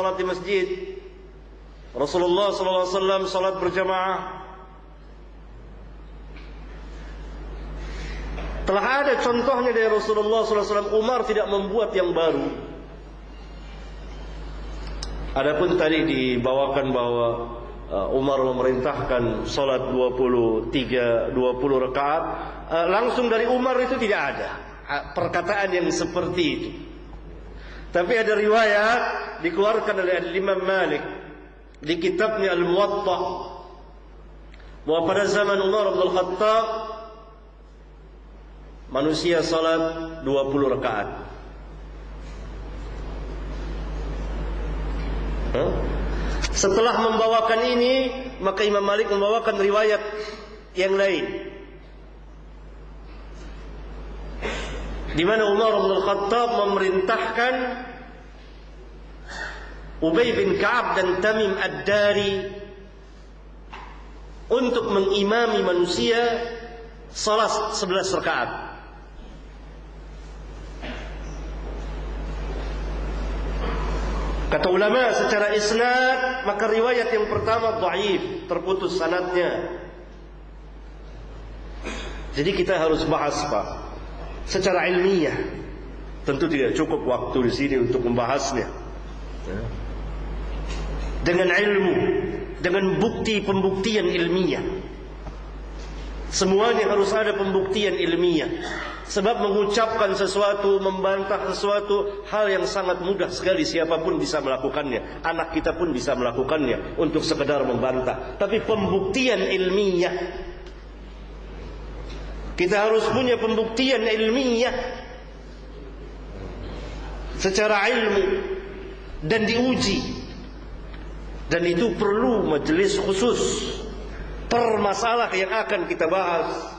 salat di masjid. Rasulullah SAW salat berjamaah. Telah ada contohnya dari Rasulullah SAW. Umar tidak membuat yang baru. Adapun tadi dibawakan bahwa uh, Umar memerintahkan salat 23 20 rakaat uh, langsung dari Umar itu tidak ada uh, perkataan yang seperti itu. Tapi ada riwayat dikeluarkan oleh Imam Malik di kitabnya Al-Muwatta bahwa pada zaman Umar bin Khattab manusia salat 20 rakaat. Huh? Setelah membawakan ini, maka Imam Malik membawakan riwayat yang lain. Di mana Umar bin Khattab memerintahkan Ubay bin Ka'ab dan Tamim Ad-Dari untuk mengimami manusia salat 11 rakaat. Kata ulama secara isnad maka riwayat yang pertama dhaif, terputus sanadnya. Jadi kita harus bahas Pak secara ilmiah. Tentu tidak cukup waktu di sini untuk membahasnya. Dengan ilmu, dengan bukti pembuktian ilmiah. Semuanya harus ada pembuktian ilmiah. Sebab mengucapkan sesuatu, membantah sesuatu hal yang sangat mudah sekali siapa pun bisa melakukannya. Anak kita pun bisa melakukannya untuk sekedar membantah. Tapi pembuktian ilmiah kita harus punya pembuktian ilmiah secara ilmu dan diuji. Dan itu perlu majelis khusus per masalah yang akan kita bahas.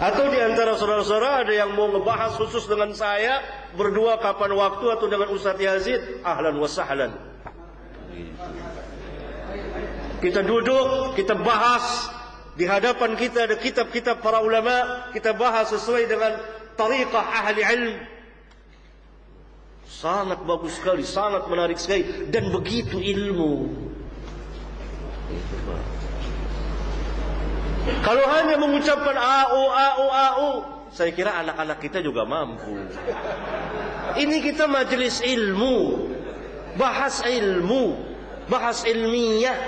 Atau di antara saudara-saudara ada yang mau ngebahas khusus dengan saya berdua kapan waktu atau dengan Ustaz Yazid, ahlan wa sahlan. Kita duduk, kita bahas di hadapan kita ada kitab-kitab para ulama, kita bahas sesuai dengan tariqah ahli ilm. Sangat bagus sekali, sangat menarik sekali dan begitu ilmu. Kalau hanya mengucapkan au au au, saya kira anak-anak kita juga mampu. Ini kita majelis ilmu, bahas ilmu, bahas ilmiah.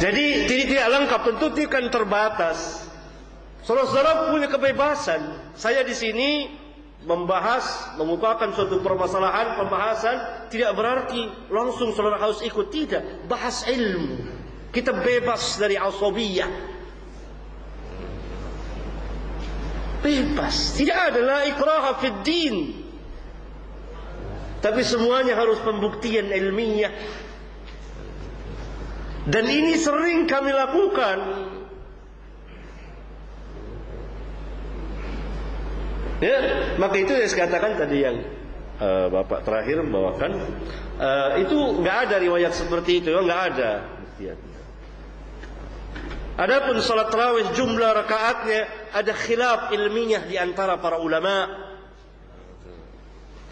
Jadi tidak lengkap tentu tidak terbatas. Saudara-saudara punya kebebasan. Saya di sini membahas, memukakan suatu permasalahan, pembahasan tidak berarti langsung saudara harus ikut tidak, bahas ilmu. Kita bebas dari asabiyah. Bebas, tidak ada la ikraha fid din. Tapi semuanya harus pembuktian ilmiah. Dan ini sering kami lakukan Ya, maka itu yang saya katakan tadi yang uh, Bapak terakhir membawakan uh, itu nggak ada riwayat seperti itu, nggak ada. Adapun salat tarawih jumlah rakaatnya ada khilaf ilmiah di antara para ulama.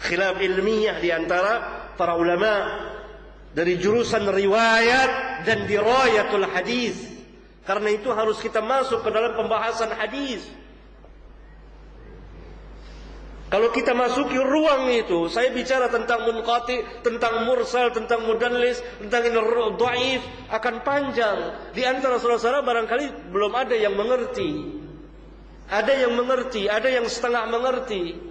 Khilaf ilmiah di antara para ulama dari jurusan riwayat dan dirayatul hadis. Karena itu harus kita masuk ke dalam pembahasan hadis. Kalau kita masuki ruang itu, saya bicara tentang munqati, tentang mursal, tentang mudallis, tentang dhaif akan panjang. Di antara saudara-saudara barangkali belum ada yang mengerti. Ada yang mengerti, ada yang setengah mengerti.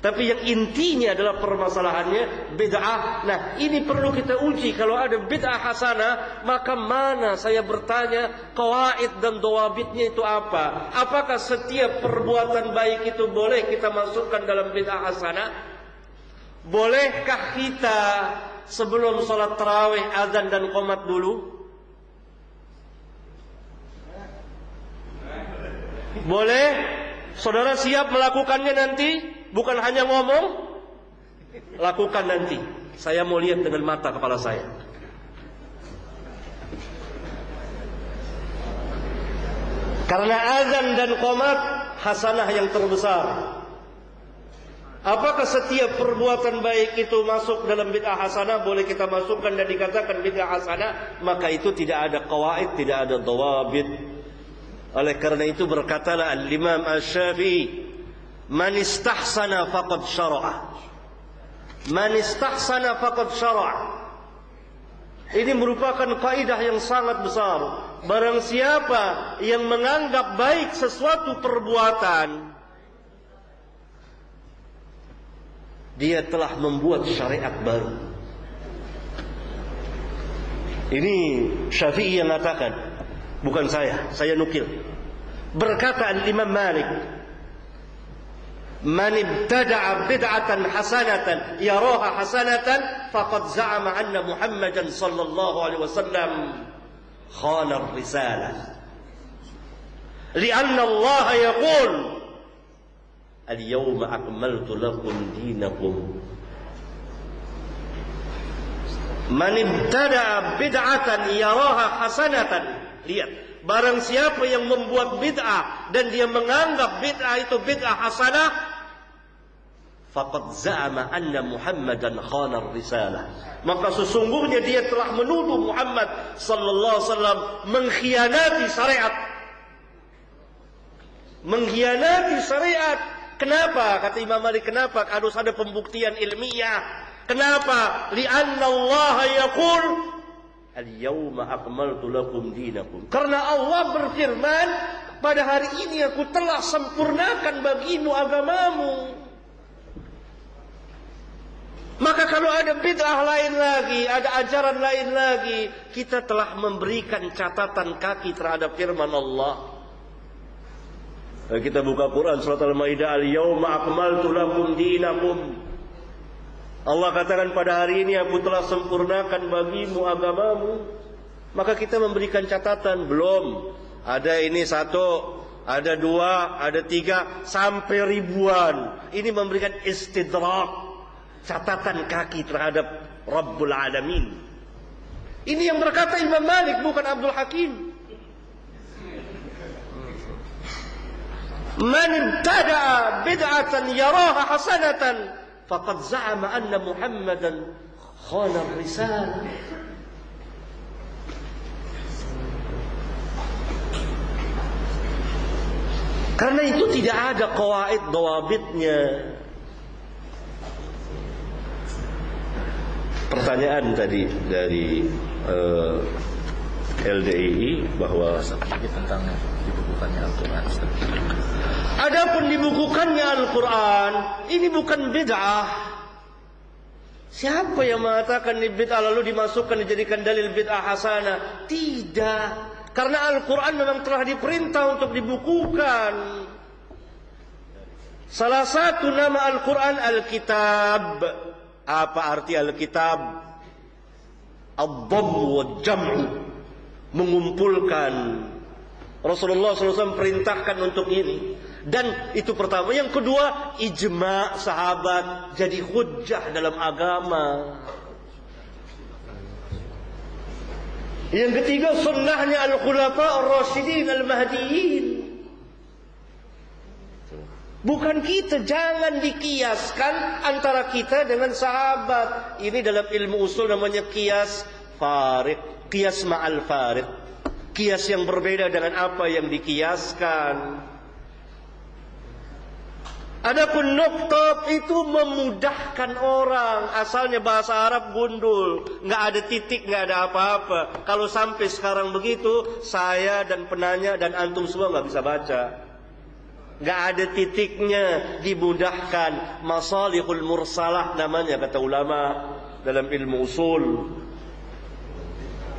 Tapi yang intinya adalah permasalahannya bid'ah. Nah, ini perlu kita uji. Kalau ada bid'ah hasanah, maka mana saya bertanya kawaid dan dawabitnya itu apa? Apakah setiap perbuatan baik itu boleh kita masukkan dalam bid'ah hasanah? Bolehkah kita sebelum sholat tarawih azan dan qomat dulu? Boleh? Saudara siap melakukannya nanti? Bukan hanya ngomong, lakukan nanti. Saya mau lihat dengan mata kepala saya. Karena azan dan komat hasanah yang terbesar. Apakah setiap perbuatan baik itu masuk dalam bid'ah hasanah? Boleh kita masukkan dan dikatakan bid'ah hasanah? Maka itu tidak ada kawaid, tidak ada dawabit. Oleh karena itu berkatalah Al-Imam Al-Syafi'i man istahsana faqad syara'a man istahsana faqad syara'a ini merupakan kaidah yang sangat besar barang siapa yang menganggap baik sesuatu perbuatan dia telah membuat syariat baru. Ini Syafi'i yang mengatakan, bukan saya, saya nukil. Berkata Imam Malik, Man ibtada'a bid'atan hasanatan yaraha hasanatan faqad za'ama anna Muhammadan sallallahu alaihi wasallam khana ar-risalah. Li'anna Allah yaqul Al-yawma akmaltu lakum dinakum Man ibtada'a bid'atan yaraha hasanatan. Lihat, barang siapa yang membuat bid'ah dan dia menganggap bid'ah itu bid'ah hasanah, faqad za'ama anna Muhammadan khana risalah. Maka sesungguhnya dia telah menuduh Muhammad sallallahu alaihi wasallam mengkhianati syariat. Mengkhianati syariat Kenapa? Kata Imam Malik, kenapa? Harus ada pembuktian ilmiah. Kenapa? Lianna Allah yaqul Al-yawma akmaltu lakum dinakum. Karena Allah berfirman, pada hari ini aku telah sempurnakan bagimu agamamu. Maka kalau ada bid'ah lain lagi, ada ajaran lain lagi, kita telah memberikan catatan kaki terhadap firman Allah. Kita buka Quran surat Al-Maidah Al-Yawma akmaltu lakum dinakum. Allah katakan pada hari ini aku telah sempurnakan bagimu agamamu. Maka kita memberikan catatan Belum. Ada ini satu Ada dua Ada tiga Sampai ribuan. Ini memberikan istidrak catatan kaki terhadap Rabbul Alamin. Ini yang berkata Imam Malik bukan Abdul Hakim. Man ibtada'a bid'atan yaraha hasanatan faqad za'ama anna Muhammadan khana risalah. Karena itu tidak ada kawaid dawabitnya. Pertanyaan tadi dari uh, LDI bahwa tentang dibukukannya Al-Quran. Adapun dibukukannya Al-Quran, ini bukan bid'ah. Siapa yang mengatakan ini bid'ah lalu dimasukkan dijadikan dalil bid'ah hasanah? Tidak. Karena Al-Quran memang telah diperintah untuk dibukukan. Salah satu nama Al-Quran Al-Kitab. Apa arti Al-Kitab? Ad-Dhammu wa Jam'u. Mengumpulkan Rasulullah SAW perintahkan untuk ini. Dan itu pertama. Yang kedua, ijma sahabat jadi hujah dalam agama. Yang ketiga, sunnahnya al-khulafa ar-rasyidin al-mahdiyin. Bukan kita, jangan dikiaskan antara kita dengan sahabat. Ini dalam ilmu usul namanya kias farid. Kias ma'al farid kias yang berbeda dengan apa yang dikiaskan. Adapun nuktab itu memudahkan orang. Asalnya bahasa Arab gundul, nggak ada titik, nggak ada apa-apa. Kalau sampai sekarang begitu, saya dan penanya dan antum semua nggak bisa baca. Nggak ada titiknya, dimudahkan. Masalihul mursalah namanya kata ulama dalam ilmu usul.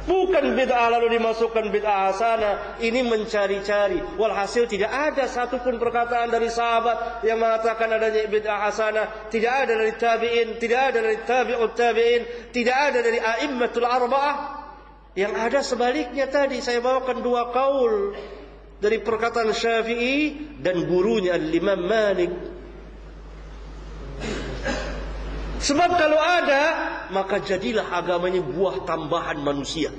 Bukan bid'ah lalu dimasukkan bid'ah hasanah. Ini mencari-cari. Walhasil tidak ada satupun perkataan dari sahabat yang mengatakan adanya bid'ah hasanah. Tidak ada dari tabi'in. Tidak ada dari tabi'ut tabi'in. Tidak ada dari a'immatul arba'ah. Yang ada sebaliknya tadi. Saya bawakan dua kaul. Dari perkataan syafi'i dan gurunya al-imam Malik. Sebab kalau ada, maka jadilah agamanya buah tambahan manusia.